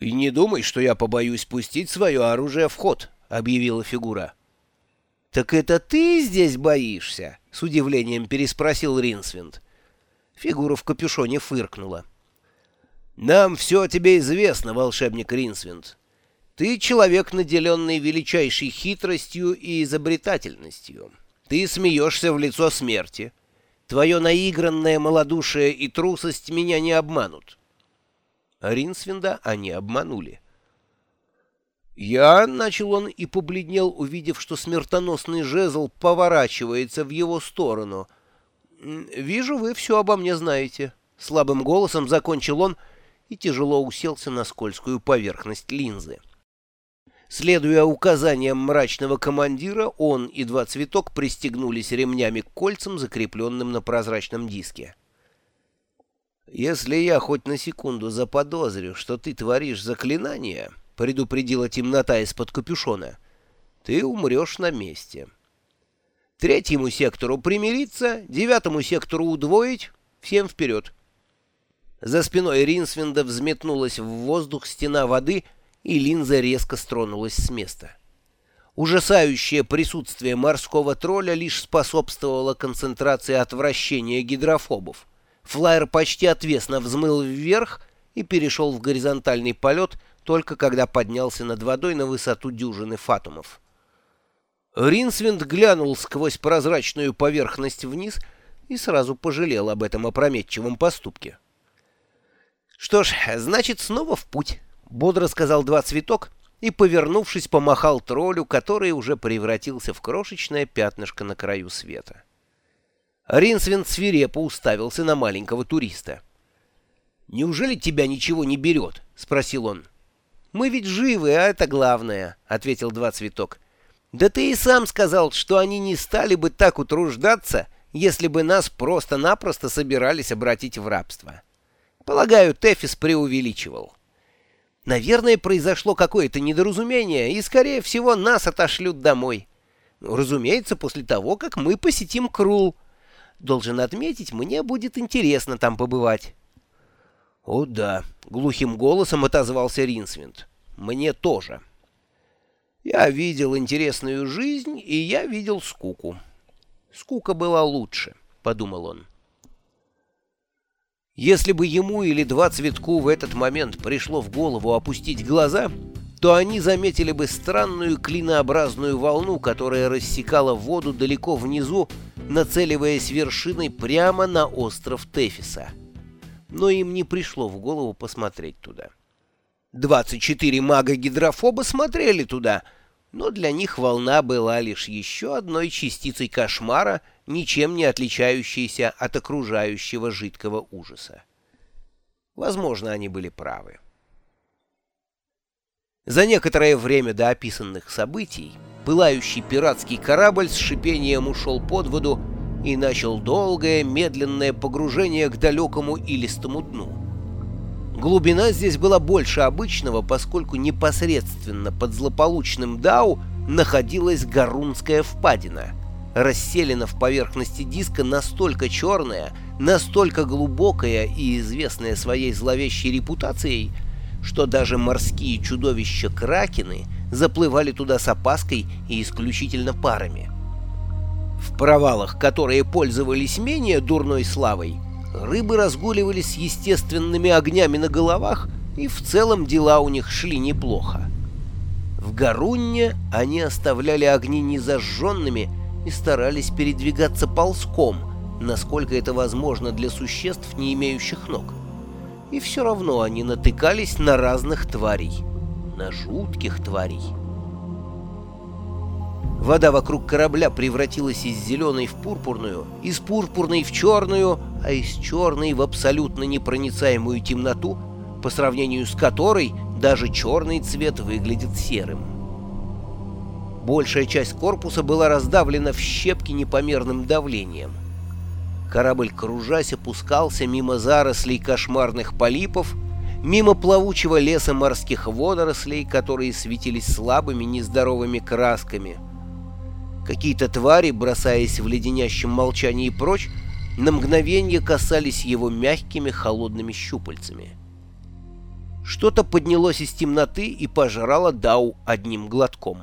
«И не думай, что я побоюсь пустить свое оружие в ход», — объявила фигура. «Так это ты здесь боишься?» — с удивлением переспросил Ринсвинд. Фигура в капюшоне фыркнула. «Нам все о тебе известно, волшебник Ринсвинд. Ты человек, наделенный величайшей хитростью и изобретательностью. Ты смеешься в лицо смерти. Твое наигранное малодушие и трусость меня не обманут». Ринсвинда они обманули. «Я», — начал он и побледнел, увидев, что смертоносный жезл поворачивается в его сторону. «Вижу, вы все обо мне знаете». Слабым голосом закончил он и тяжело уселся на скользкую поверхность линзы. Следуя указаниям мрачного командира, он и два цветок пристегнулись ремнями к кольцам, закрепленным на прозрачном диске. «Если я хоть на секунду заподозрю, что ты творишь заклинание», — предупредила темнота из-под капюшона, — «ты умрешь на месте». Третьему сектору примириться, девятому сектору удвоить, всем вперед. За спиной Ринсвинда взметнулась в воздух стена воды, и линза резко стронулась с места. Ужасающее присутствие морского тролля лишь способствовало концентрации отвращения гидрофобов. Флайер почти отвесно взмыл вверх и перешел в горизонтальный полет, только когда поднялся над водой на высоту дюжины фатумов. Ринсвинд глянул сквозь прозрачную поверхность вниз и сразу пожалел об этом опрометчивом поступке. «Что ж, значит, снова в путь», — бодро сказал два цветок и, повернувшись, помахал троллю, который уже превратился в крошечное пятнышко на краю света. Ринсвинд свирепо уставился на маленького туриста. «Неужели тебя ничего не берет?» — спросил он. «Мы ведь живы, а это главное», — ответил два цветок. «Да ты и сам сказал, что они не стали бы так утруждаться, если бы нас просто-напросто собирались обратить в рабство. Полагаю, Тефис преувеличивал. Наверное, произошло какое-то недоразумение, и, скорее всего, нас отошлют домой. Ну, разумеется, после того, как мы посетим Крул». Должен отметить, мне будет интересно там побывать. — О да, — глухим голосом отозвался Ринсвинд. — Мне тоже. Я видел интересную жизнь, и я видел скуку. Скука была лучше, — подумал он. Если бы ему или два цветку в этот момент пришло в голову опустить глаза, то они заметили бы странную клинообразную волну, которая рассекала воду далеко внизу, нацеливаясь вершиной прямо на остров Тефиса. Но им не пришло в голову посмотреть туда. 24 мага-гидрофоба смотрели туда, но для них волна была лишь еще одной частицей кошмара, ничем не отличающейся от окружающего жидкого ужаса. Возможно, они были правы. За некоторое время до описанных событий пылающий пиратский корабль с шипением ушел под воду и начал долгое, медленное погружение к далекому илистому дну. Глубина здесь была больше обычного, поскольку непосредственно под злополучным Дау находилась Гарунская впадина, расселена в поверхности диска настолько черная, настолько глубокая и известная своей зловещей репутацией, что даже морские чудовища-кракены заплывали туда с опаской и исключительно парами. В провалах, которые пользовались менее дурной славой, рыбы разгуливались с естественными огнями на головах, и в целом дела у них шли неплохо. В Гарунне они оставляли огни незажженными и старались передвигаться ползком, насколько это возможно для существ, не имеющих ног и все равно они натыкались на разных тварей, на жутких тварей. Вода вокруг корабля превратилась из зеленой в пурпурную, из пурпурной в черную, а из черной в абсолютно непроницаемую темноту, по сравнению с которой даже черный цвет выглядит серым. Большая часть корпуса была раздавлена в щепки непомерным давлением. Корабль, кружась, опускался мимо зарослей кошмарных полипов, мимо плавучего леса морских водорослей, которые светились слабыми нездоровыми красками. Какие-то твари, бросаясь в леденящем молчании прочь, на мгновение касались его мягкими холодными щупальцами. Что-то поднялось из темноты и пожрало Дау одним глотком.